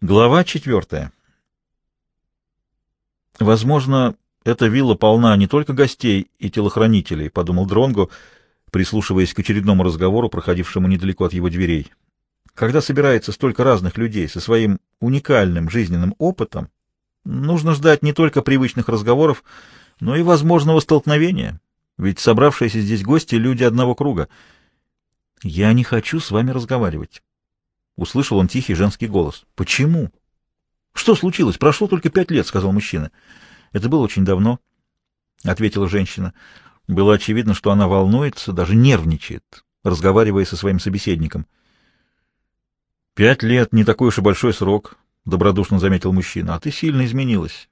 Глава четвертая. Возможно, эта вилла полна не только гостей и телохранителей, подумал Дронго, прислушиваясь к очередному разговору, проходившему недалеко от его дверей. Когда собирается столько разных людей со своим уникальным жизненным опытом, нужно ждать не только привычных разговоров, но и возможного столкновения, ведь собравшиеся здесь гости — люди одного круга. «Я не хочу с вами разговаривать», Услышал он тихий женский голос. «Почему?» «Что случилось? Прошло только пять лет», — сказал мужчина. «Это было очень давно», — ответила женщина. Было очевидно, что она волнуется, даже нервничает, разговаривая со своим собеседником. «Пять лет — не такой уж и большой срок», — добродушно заметил мужчина. «А ты сильно изменилась.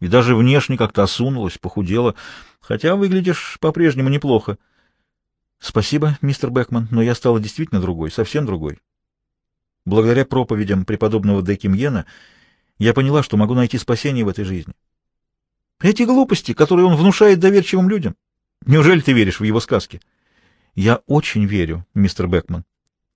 И даже внешне как-то осунулась, похудела, хотя выглядишь по-прежнему неплохо». «Спасибо, мистер Бекман, но я стала действительно другой, совсем другой. Благодаря проповедям преподобного Декимьена я поняла, что могу найти спасение в этой жизни. Эти глупости, которые он внушает доверчивым людям. Неужели ты веришь в его сказки? Я очень верю, мистер Бекман.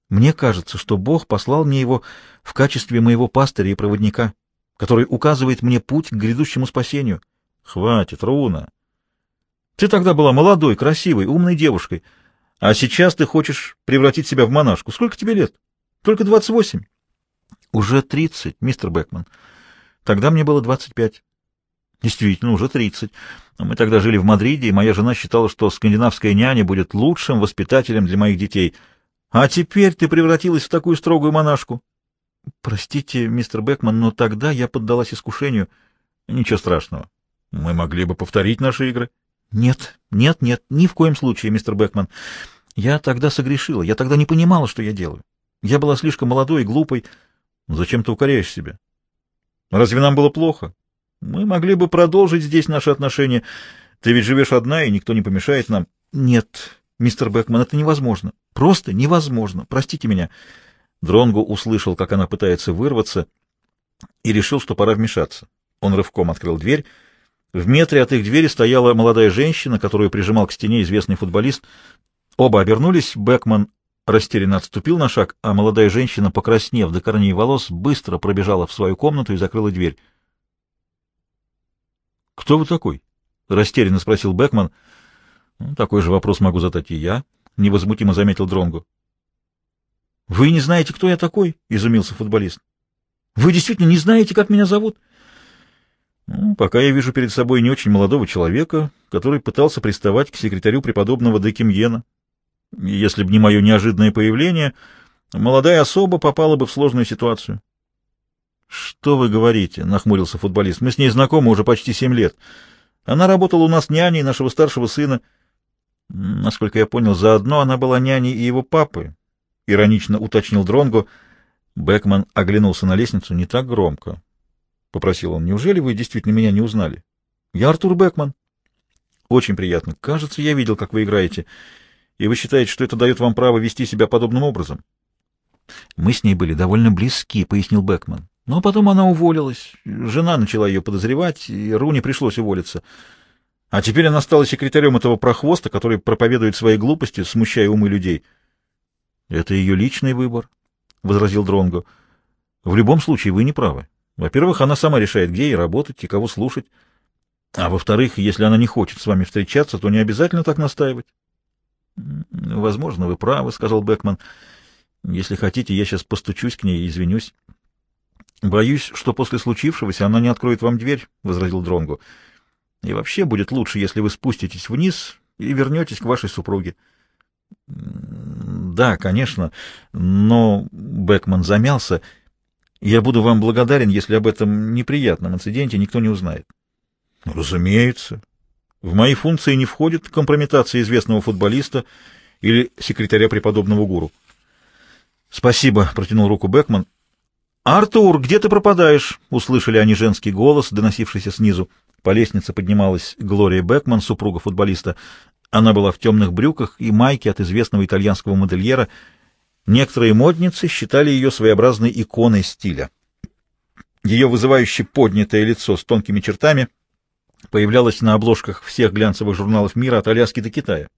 Мне кажется, что Бог послал мне его в качестве моего пастыря и проводника, который указывает мне путь к грядущему спасению. Хватит, Руна. Ты тогда была молодой, красивой, умной девушкой, а сейчас ты хочешь превратить себя в монашку. Сколько тебе лет? Только двадцать восемь. Уже тридцать, мистер Бекман. Тогда мне было двадцать пять. Действительно, уже тридцать. Мы тогда жили в Мадриде, и моя жена считала, что скандинавская няня будет лучшим воспитателем для моих детей. А теперь ты превратилась в такую строгую монашку. Простите, мистер Бекман, но тогда я поддалась искушению. Ничего страшного. Мы могли бы повторить наши игры. Нет, нет, нет, ни в коем случае, мистер Бекман. Я тогда согрешила, я тогда не понимала, что я делаю. Я была слишком молодой и глупой. Зачем ты укоряешь себя? Разве нам было плохо? Мы могли бы продолжить здесь наши отношения. Ты ведь живешь одна, и никто не помешает нам. Нет, мистер Бекман, это невозможно. Просто невозможно. Простите меня. Дронгу услышал, как она пытается вырваться, и решил, что пора вмешаться. Он рывком открыл дверь. В метре от их двери стояла молодая женщина, которую прижимал к стене известный футболист. Оба обернулись. Бекман растерянно отступил на шаг, а молодая женщина, покраснев до корней волос, быстро пробежала в свою комнату и закрыла дверь. «Кто вы такой?» — растерянно спросил Бекман. «Ну, «Такой же вопрос могу задать и я», — невозмутимо заметил Дронгу. «Вы не знаете, кто я такой?» — изумился футболист. «Вы действительно не знаете, как меня зовут?» ну, «Пока я вижу перед собой не очень молодого человека, который пытался приставать к секретарю преподобного Декимьена», если бы не мое неожиданное появление, молодая особа попала бы в сложную ситуацию. — Что вы говорите? — нахмурился футболист. — Мы с ней знакомы уже почти семь лет. Она работала у нас няней нашего старшего сына. Насколько я понял, заодно она была няней и его папы, — иронично уточнил Дронго. Бекман оглянулся на лестницу не так громко. — попросил он. — Неужели вы действительно меня не узнали? — Я Артур Бекман. — Очень приятно. Кажется, я видел, как вы играете. — и вы считаете, что это дает вам право вести себя подобным образом? Мы с ней были довольно близки, пояснил Бекман. Но потом она уволилась. Жена начала ее подозревать, и Руни пришлось уволиться. А теперь она стала секретарем этого прохвоста, который проповедует свои глупости, смущая умы людей. — Это ее личный выбор, — возразил Дронго. В любом случае, вы не правы. Во-первых, она сама решает, где ей работать и кого слушать. А во-вторых, если она не хочет с вами встречаться, то не обязательно так настаивать. Возможно, вы правы, сказал Бекман. Если хотите, я сейчас постучусь к ней и извинюсь. Боюсь, что после случившегося она не откроет вам дверь, возразил Дронгу. И вообще будет лучше, если вы спуститесь вниз и вернетесь к вашей супруге. Да, конечно, но Бекман замялся. Я буду вам благодарен, если об этом неприятном инциденте никто не узнает. Разумеется, в мои функции не входит компрометация известного футболиста или секретаря преподобного гуру. «Спасибо», — протянул руку Бекман. «Артур, где ты пропадаешь?» — услышали они женский голос, доносившийся снизу. По лестнице поднималась Глория Бекман, супруга футболиста. Она была в темных брюках и майке от известного итальянского модельера. Некоторые модницы считали ее своеобразной иконой стиля. Ее вызывающе поднятое лицо с тонкими чертами — появлялась на обложках всех глянцевых журналов мира от Аляски до Китая.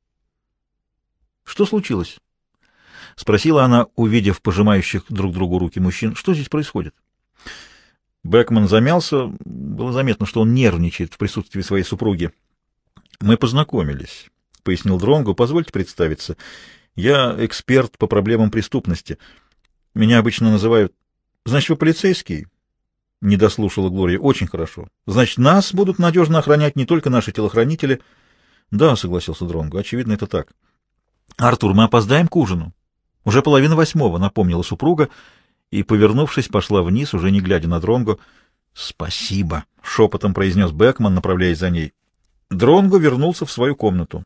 «Что случилось?» — спросила она, увидев пожимающих друг другу руки мужчин. «Что здесь происходит?» Бекман замялся. Было заметно, что он нервничает в присутствии своей супруги. «Мы познакомились», — пояснил Дронгу. «Позвольте представиться. Я эксперт по проблемам преступности. Меня обычно называют... Значит, вы полицейский?» Не дослушала Глория. «Очень хорошо. Значит, нас будут надежно охранять не только наши телохранители...» «Да», — согласился Дронгу. «Очевидно, это так». «Артур, мы опоздаем к ужину». «Уже половина восьмого», — напомнила супруга, и, повернувшись, пошла вниз, уже не глядя на Дронгу. «Спасибо», — шепотом произнес Бекман, направляясь за ней. Дронгу вернулся в свою комнату.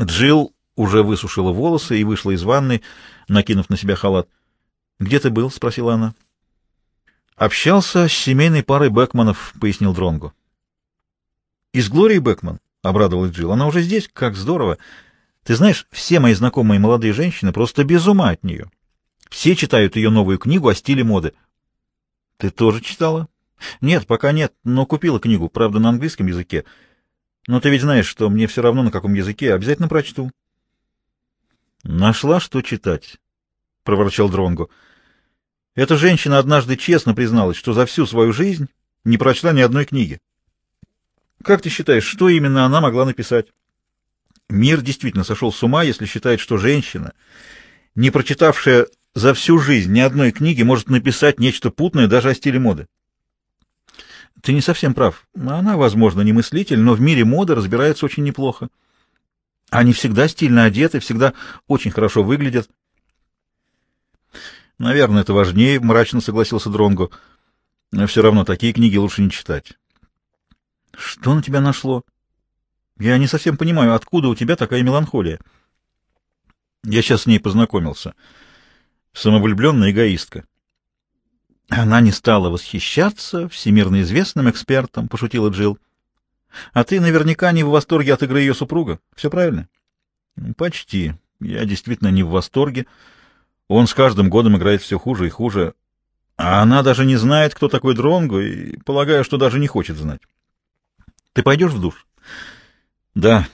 Джилл уже высушила волосы и вышла из ванной, накинув на себя халат. «Где ты был?» — спросила она. «Общался с семейной парой Бекманов», — пояснил Дронгу. «Из Глории Бекман?» — обрадовалась Джилл. «Она уже здесь? Как здорово! Ты знаешь, все мои знакомые молодые женщины просто без ума от нее. Все читают ее новую книгу о стиле моды». «Ты тоже читала?» «Нет, пока нет, но купила книгу, правда, на английском языке. Но ты ведь знаешь, что мне все равно, на каком языке, обязательно прочту». «Нашла, что читать», — проворчал Дронгу. Эта женщина однажды честно призналась, что за всю свою жизнь не прочла ни одной книги. Как ты считаешь, что именно она могла написать? Мир действительно сошел с ума, если считает, что женщина, не прочитавшая за всю жизнь ни одной книги, может написать нечто путное даже о стиле моды. Ты не совсем прав. Она, возможно, не мыслитель, но в мире моды разбирается очень неплохо. Они всегда стильно одеты, всегда очень хорошо выглядят. Наверное, это важнее, мрачно согласился Дронгу. Но все равно такие книги лучше не читать. Что на тебя нашло? Я не совсем понимаю, откуда у тебя такая меланхолия. Я сейчас с ней познакомился. Самовлюбленная эгоистка. Она не стала восхищаться всемирно известным экспертом, пошутила Джилл. А ты наверняка не в восторге от игры ее супруга. Все правильно? Почти. Я действительно не в восторге. Он с каждым годом играет все хуже и хуже, а она даже не знает, кто такой Дронго, и полагаю, что даже не хочет знать. Ты пойдешь в душ? Да,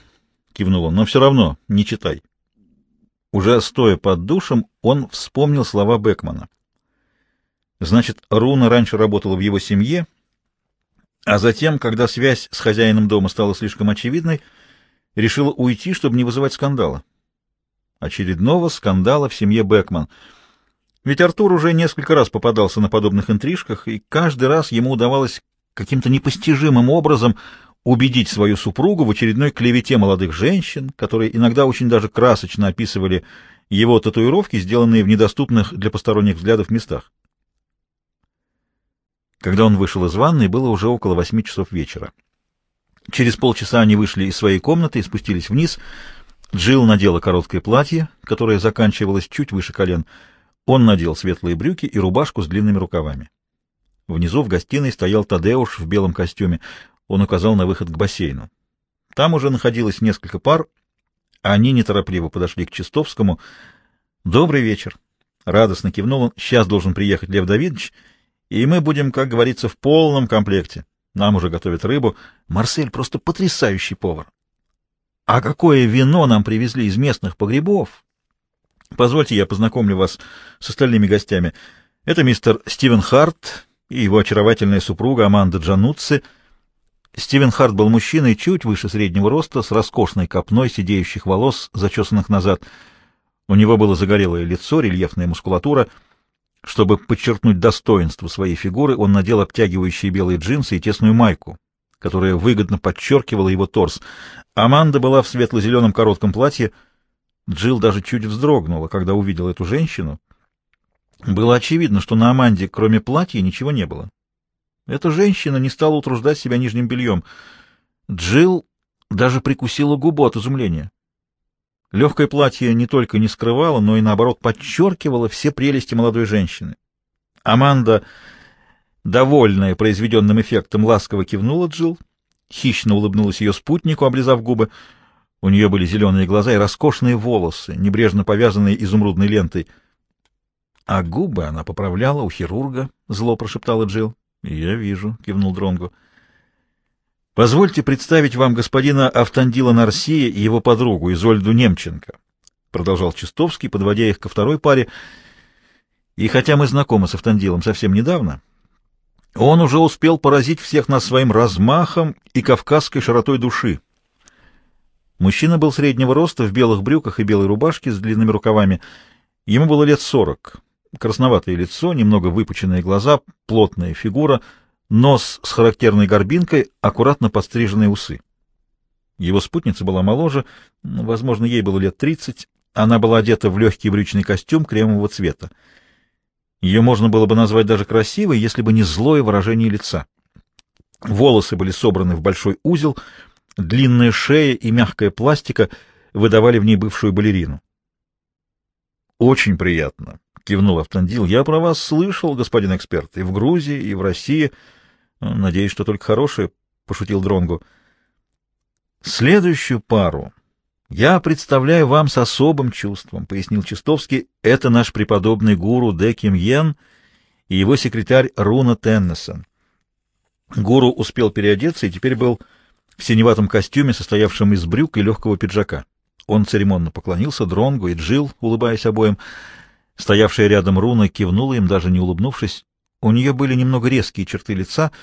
кивнул он, но все равно не читай. Уже стоя под душем, он вспомнил слова Бекмана. Значит, Руна раньше работала в его семье, а затем, когда связь с хозяином дома стала слишком очевидной, решила уйти, чтобы не вызывать скандала очередного скандала в семье Бекман. Ведь Артур уже несколько раз попадался на подобных интрижках, и каждый раз ему удавалось каким-то непостижимым образом убедить свою супругу в очередной клевете молодых женщин, которые иногда очень даже красочно описывали его татуировки, сделанные в недоступных для посторонних взглядов местах. Когда он вышел из ванной, было уже около восьми часов вечера. Через полчаса они вышли из своей комнаты и спустились вниз — Джилл надела короткое платье, которое заканчивалось чуть выше колен. Он надел светлые брюки и рубашку с длинными рукавами. Внизу в гостиной стоял Тадеуш в белом костюме. Он указал на выход к бассейну. Там уже находилось несколько пар. Они неторопливо подошли к Чистовскому. «Добрый вечер!» Радостно кивнул он. «Сейчас должен приехать Лев Давидович, и мы будем, как говорится, в полном комплекте. Нам уже готовят рыбу. Марсель просто потрясающий повар. А какое вино нам привезли из местных погребов? Позвольте, я познакомлю вас с остальными гостями. Это мистер Стивен Харт и его очаровательная супруга Аманда Джануцци. Стивен Харт был мужчиной чуть выше среднего роста, с роскошной копной сидеющих волос, зачесанных назад. У него было загорелое лицо, рельефная мускулатура. Чтобы подчеркнуть достоинство своей фигуры, он надел обтягивающие белые джинсы и тесную майку, которая выгодно подчеркивала его торс. Аманда была в светло-зеленом коротком платье. Джилл даже чуть вздрогнула, когда увидела эту женщину. Было очевидно, что на Аманде, кроме платья, ничего не было. Эта женщина не стала утруждать себя нижним бельем. Джилл даже прикусила губу от изумления. Легкое платье не только не скрывало, но и, наоборот, подчеркивало все прелести молодой женщины. Аманда Довольная произведенным эффектом, ласково кивнула Джил, хищно улыбнулась ее спутнику, облизав губы. У нее были зеленые глаза и роскошные волосы, небрежно повязанные изумрудной лентой. — А губы она поправляла у хирурга, — зло прошептала Джил. Я вижу, — кивнул Дронгу. — Позвольте представить вам господина Автандила Нарсия и его подругу Изольду Немченко, — продолжал Чистовский, подводя их ко второй паре. — И хотя мы знакомы с Автандилом совсем недавно, — Он уже успел поразить всех нас своим размахом и кавказской широтой души. Мужчина был среднего роста, в белых брюках и белой рубашке с длинными рукавами. Ему было лет сорок. Красноватое лицо, немного выпученные глаза, плотная фигура, нос с характерной горбинкой, аккуратно подстриженные усы. Его спутница была моложе, возможно, ей было лет тридцать. Она была одета в легкий брючный костюм кремового цвета. Ее можно было бы назвать даже красивой, если бы не злое выражение лица. Волосы были собраны в большой узел, длинная шея и мягкая пластика выдавали в ней бывшую балерину. «Очень приятно», — кивнул Автандил. «Я про вас слышал, господин эксперт, и в Грузии, и в России. Надеюсь, что только хорошее», — пошутил Дронгу. «Следующую пару «Я представляю вам с особым чувством», — пояснил Чистовский. «Это наш преподобный гуру Дэ Ким Йен и его секретарь Руна Теннесон». Гуру успел переодеться и теперь был в синеватом костюме, состоявшем из брюк и легкого пиджака. Он церемонно поклонился Дронгу и Джил, улыбаясь обоим. Стоявшая рядом Руна кивнула им, даже не улыбнувшись. У нее были немного резкие черты лица —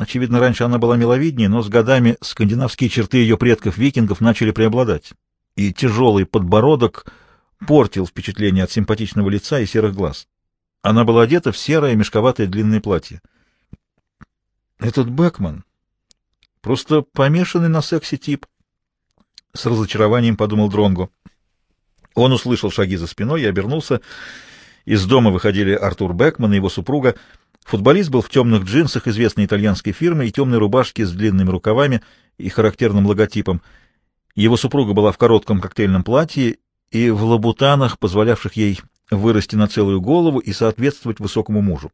Очевидно, раньше она была миловиднее, но с годами скандинавские черты ее предков-викингов начали преобладать, и тяжелый подбородок портил впечатление от симпатичного лица и серых глаз. Она была одета в серое мешковатое длинное платье. Этот Бэкман просто помешанный на сексе тип. С разочарованием подумал Дронгу. Он услышал шаги за спиной и обернулся. Из дома выходили Артур Бэкман и его супруга — Футболист был в темных джинсах известной итальянской фирмы и темной рубашке с длинными рукавами и характерным логотипом. Его супруга была в коротком коктейльном платье и в лабутанах, позволявших ей вырасти на целую голову и соответствовать высокому мужу.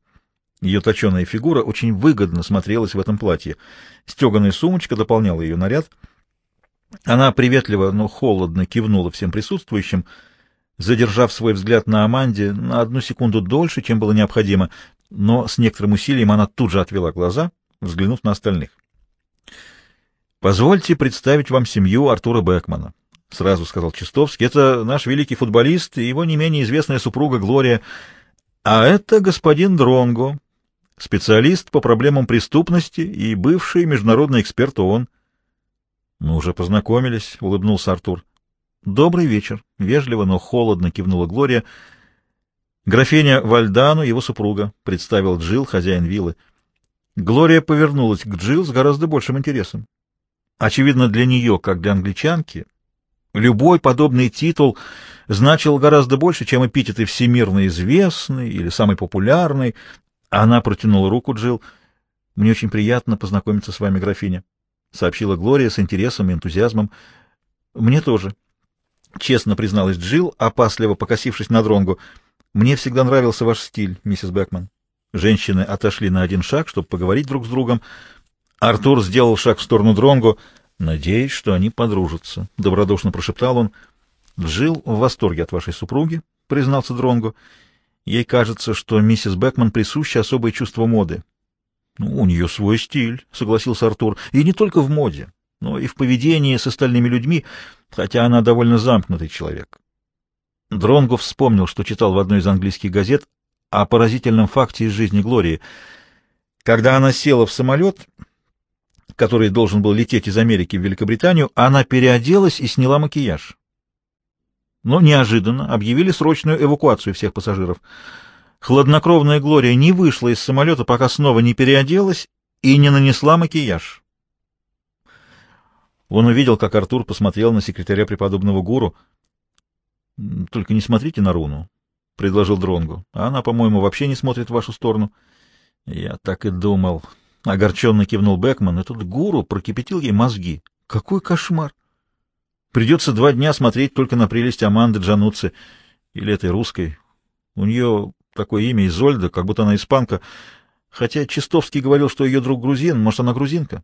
Ее точеная фигура очень выгодно смотрелась в этом платье. Стеганая сумочка дополняла ее наряд. Она приветливо, но холодно кивнула всем присутствующим, задержав свой взгляд на Аманде на одну секунду дольше, чем было необходимо, но с некоторым усилием она тут же отвела глаза, взглянув на остальных. «Позвольте представить вам семью Артура Бекмана», — сразу сказал Чистовский. «Это наш великий футболист и его не менее известная супруга Глория. А это господин Дронго, специалист по проблемам преступности и бывший международный эксперт ООН». «Мы уже познакомились», — улыбнулся Артур. «Добрый вечер», — вежливо, но холодно кивнула Глория, — Графиня Вальдану, его супруга, представил Джил, хозяин виллы. Глория повернулась к Джил с гораздо большим интересом. Очевидно, для нее, как для англичанки, любой подобный титул значил гораздо больше, чем эпитеты «всемирно известный» или «самый популярный». Она протянула руку Джил. «Мне очень приятно познакомиться с вами, графиня», — сообщила Глория с интересом и энтузиазмом. «Мне тоже», — честно призналась Джил, опасливо покосившись на дронгу. Мне всегда нравился ваш стиль, миссис Бэкман. Женщины отошли на один шаг, чтобы поговорить друг с другом. Артур сделал шаг в сторону Дронгу. «Надеюсь, что они подружатся», — добродушно прошептал он. «Жил в восторге от вашей супруги», — признался Дронгу. «Ей кажется, что миссис Бэкман присуще особое чувство моды». «Ну, у нее свой стиль», — согласился Артур. «И не только в моде, но и в поведении с остальными людьми, хотя она довольно замкнутый человек. Дронгов вспомнил, что читал в одной из английских газет о поразительном факте из жизни Глории. Когда она села в самолет, который должен был лететь из Америки в Великобританию, она переоделась и сняла макияж. Но неожиданно объявили срочную эвакуацию всех пассажиров. Хладнокровная Глория не вышла из самолета, пока снова не переоделась и не нанесла макияж. Он увидел, как Артур посмотрел на секретаря преподобного гуру — только не смотрите на руну, — предложил Дронгу. Она, по-моему, вообще не смотрит в вашу сторону. Я так и думал. Огорченно кивнул Бекман. Этот гуру прокипятил ей мозги. Какой кошмар! Придется два дня смотреть только на прелесть Аманды Джануци или этой русской. У нее такое имя Изольда, как будто она испанка. Хотя Чистовский говорил, что ее друг грузин. Может, она грузинка?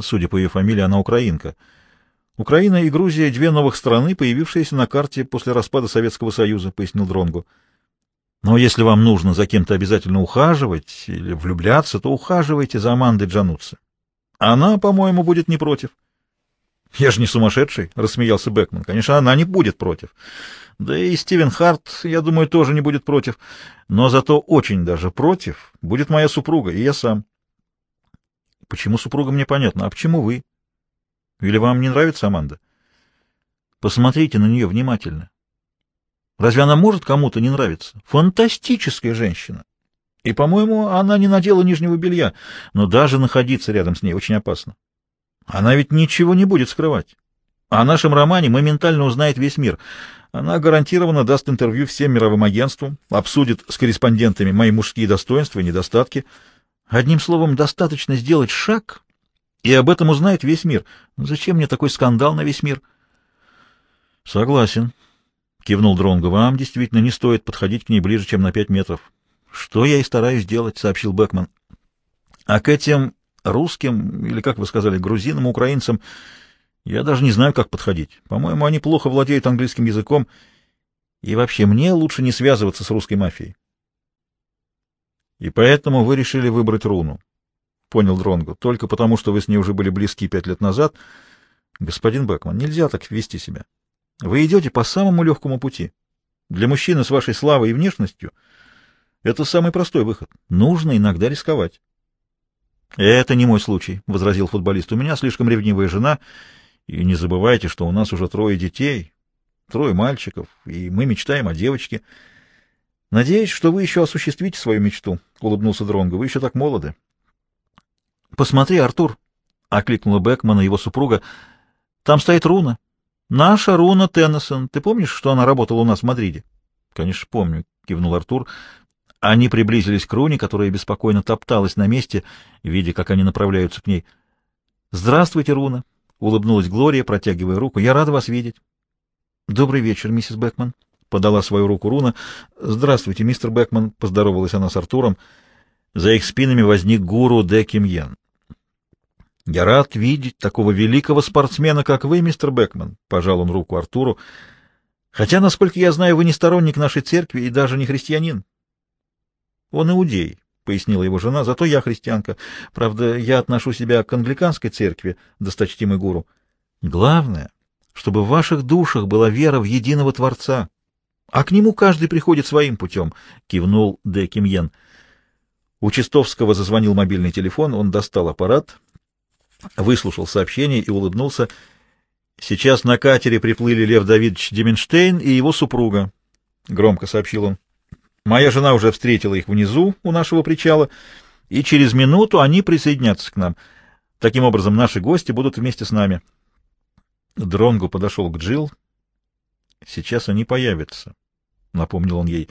Судя по ее фамилии, она украинка. Украина и Грузия — две новых страны, появившиеся на карте после распада Советского Союза, — пояснил Дронгу. Но если вам нужно за кем-то обязательно ухаживать или влюбляться, то ухаживайте за Амандой Джануцци. Она, по-моему, будет не против. Я же не сумасшедший, — рассмеялся Бекман. Конечно, она не будет против. Да и Стивен Харт, я думаю, тоже не будет против. Но зато очень даже против будет моя супруга и я сам. Почему супруга мне понятно, а почему вы? Или вам не нравится Аманда? Посмотрите на нее внимательно. Разве она может кому-то не нравиться? Фантастическая женщина. И, по-моему, она не надела нижнего белья, но даже находиться рядом с ней очень опасно. Она ведь ничего не будет скрывать. О нашем романе моментально узнает весь мир. Она гарантированно даст интервью всем мировым агентствам, обсудит с корреспондентами мои мужские достоинства и недостатки. Одним словом, достаточно сделать шаг, и об этом узнает весь мир. Зачем мне такой скандал на весь мир? — Согласен, — кивнул Дронго. — Вам действительно не стоит подходить к ней ближе, чем на пять метров. — Что я и стараюсь делать, — сообщил Бекман. — А к этим русским, или, как вы сказали, грузинам, украинцам, я даже не знаю, как подходить. По-моему, они плохо владеют английским языком, и вообще мне лучше не связываться с русской мафией. И поэтому вы решили выбрать руну. Понял Дронгу. Только потому, что вы с ней уже были близки пять лет назад. Господин Бекман, нельзя так вести себя. Вы идете по самому легкому пути. Для мужчины с вашей славой и внешностью это самый простой выход. Нужно иногда рисковать. «Это не мой случай», — возразил футболист. «У меня слишком ревнивая жена, и не забывайте, что у нас уже трое детей, трое мальчиков, и мы мечтаем о девочке». «Надеюсь, что вы еще осуществите свою мечту», — улыбнулся Дронго. «Вы еще так молоды». «Посмотри, Артур», — окликнула Бекмана его супруга. «Там стоит руна. Наша руна Теннисон. Ты помнишь, что она работала у нас в Мадриде?» «Конечно, помню», — кивнул Артур. Они приблизились к Руне, которая беспокойно топталась на месте, видя, как они направляются к ней. «Здравствуйте, Руна!» — улыбнулась Глория, протягивая руку. «Я рада вас видеть». «Добрый вечер, миссис Бекман», — подала свою руку Руна. «Здравствуйте, мистер Бекман», — поздоровалась она с Артуром. За их спинами возник гуру Де Кимьен. «Я рад видеть такого великого спортсмена, как вы, мистер Бекман», — пожал он руку Артуру. «Хотя, насколько я знаю, вы не сторонник нашей церкви и даже не христианин». Он иудей, — пояснила его жена, — зато я христианка. Правда, я отношу себя к англиканской церкви, досточтимый гуру. Главное, чтобы в ваших душах была вера в единого Творца, а к нему каждый приходит своим путем, — кивнул Де Кимьен. У Чистовского зазвонил мобильный телефон, он достал аппарат, выслушал сообщение и улыбнулся. «Сейчас на катере приплыли Лев Давидович Деменштейн и его супруга», — громко сообщил он. Моя жена уже встретила их внизу у нашего причала, и через минуту они присоединятся к нам. Таким образом, наши гости будут вместе с нами. Дронгу подошел к Джил. Сейчас они появятся, — напомнил он ей.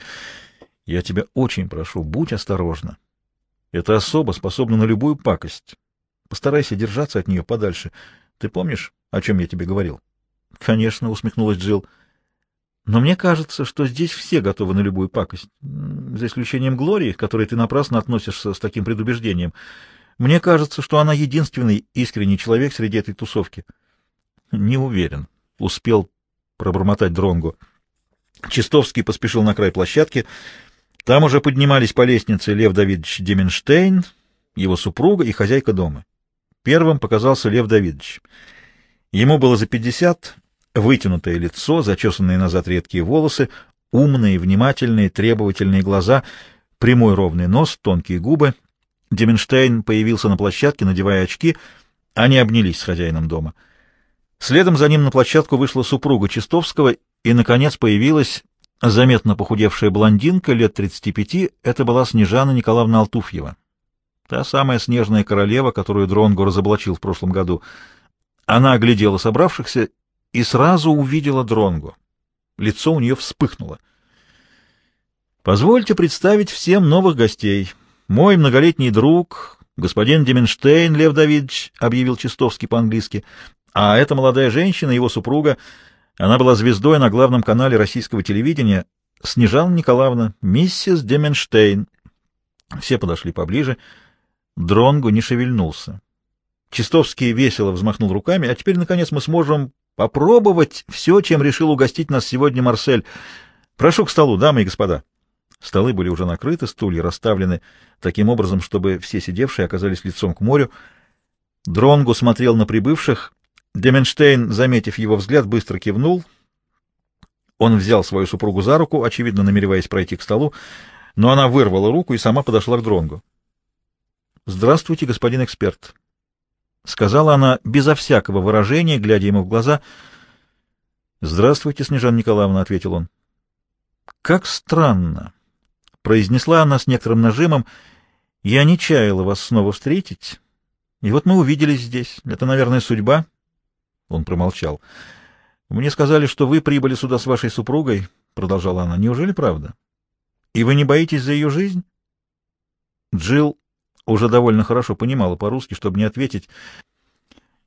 Я тебя очень прошу, будь осторожна. Эта особа способна на любую пакость. Постарайся держаться от нее подальше. Ты помнишь, о чем я тебе говорил? — Конечно, — усмехнулась Джилл. Но мне кажется, что здесь все готовы на любую пакость, за исключением Глории, к которой ты напрасно относишься с таким предубеждением. Мне кажется, что она единственный искренний человек среди этой тусовки. Не уверен, успел пробормотать Дронгу. Чистовский поспешил на край площадки. Там уже поднимались по лестнице Лев Давидович Деменштейн, его супруга и хозяйка дома. Первым показался Лев Давидович. Ему было за пятьдесят, Вытянутое лицо, зачесанные назад редкие волосы, умные, внимательные, требовательные глаза, прямой ровный нос, тонкие губы. Деменштейн появился на площадке, надевая очки. Они обнялись с хозяином дома. Следом за ним на площадку вышла супруга Чистовского, и, наконец, появилась заметно похудевшая блондинка лет 35. Это была Снежана Николаевна Алтуфьева. Та самая снежная королева, которую Дронгу разоблачил в прошлом году. Она оглядела собравшихся и сразу увидела Дронгу. Лицо у нее вспыхнуло. «Позвольте представить всем новых гостей. Мой многолетний друг, господин Деменштейн Лев Давидович», — объявил Чистовский по-английски, «а эта молодая женщина, его супруга, она была звездой на главном канале российского телевидения, Снежана Николаевна, миссис Деменштейн». Все подошли поближе. Дронгу не шевельнулся. Чистовский весело взмахнул руками, а теперь, наконец, мы сможем попробовать все, чем решил угостить нас сегодня Марсель. Прошу к столу, дамы и господа. Столы были уже накрыты, стулья расставлены таким образом, чтобы все сидевшие оказались лицом к морю. Дронгу смотрел на прибывших, Деменштейн, заметив его взгляд, быстро кивнул. Он взял свою супругу за руку, очевидно, намереваясь пройти к столу, но она вырвала руку и сама подошла к Дронгу. «Здравствуйте, господин эксперт», — сказала она безо всякого выражения, глядя ему в глаза. «Здравствуйте, Снежана Николаевна», — ответил он. «Как странно», — произнесла она с некоторым нажимом, — «я не чаяла вас снова встретить, и вот мы увиделись здесь. Это, наверное, судьба». Он промолчал. «Мне сказали, что вы прибыли сюда с вашей супругой», — продолжала она. «Неужели правда? И вы не боитесь за ее жизнь?» Джилл уже довольно хорошо понимала по-русски, чтобы не ответить.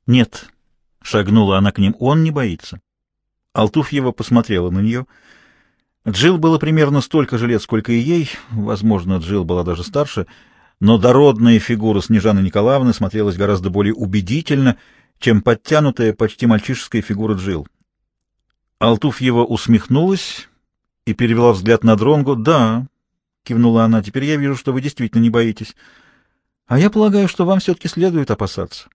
«Нет», — шагнула она к ним, — «он не боится». Алтуфьева посмотрела на нее. Джилл было примерно столько же лет, сколько и ей, возможно, Джилл была даже старше, но дородная фигура Снежаны Николаевны смотрелась гораздо более убедительно, чем подтянутая, почти мальчишеская фигура Джилл. Алтуфьева усмехнулась и перевела взгляд на Дронгу. «Да», — кивнула она, — «теперь я вижу, что вы действительно не боитесь. А я полагаю, что вам все-таки следует опасаться.